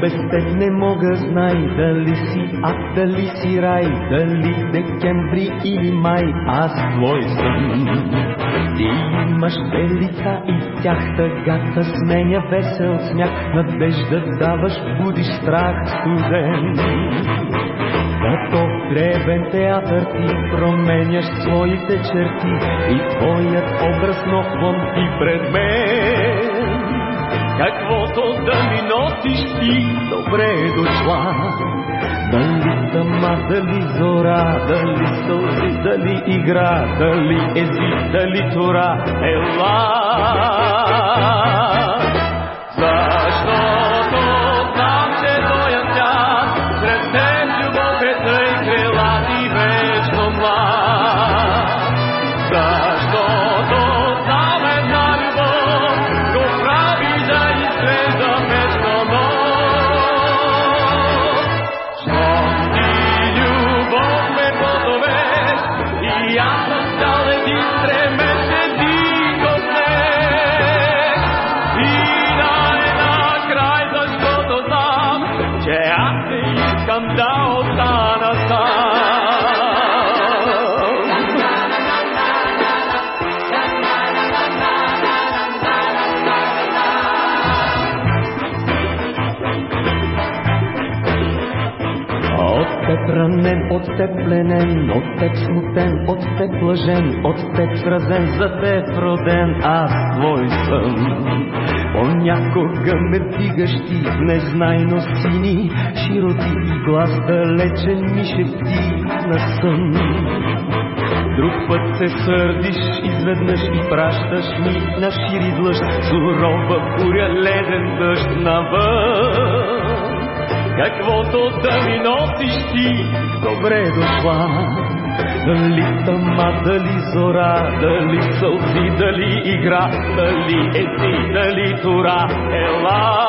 без теб не мога знай Дали си ад, дали си рай Дали декември или май. Аз твой съм Ти имаш две и тях тъгата Сменя весел смях Надежда даваш, будиш страх студен. Като дребен театър ти променяш своите черти и твоят образ нов ти пред мен. Каквото да ми носиш ти, добре е дошла. Дали тъма, дали зора, дали сълзи, дали игра, дали език, дали тора, ела. Ранен, от теб пленен, от теб смутен, от теб блажен, от теб сразен, за теб роден, аз твой съм. Понякога ме вдигаш ти в незнайно сини, широти и глас далечен ми шепти на сън. Друг път се сърдиш изведнъж и пращаш ми на шири длъжд, сурова буря, леден дъжд навън. Каквото да ми носиш ти, добре дошла. Дали тъма, дали зора, дали сълзи, дали игра, дали ети, дали тура, ела.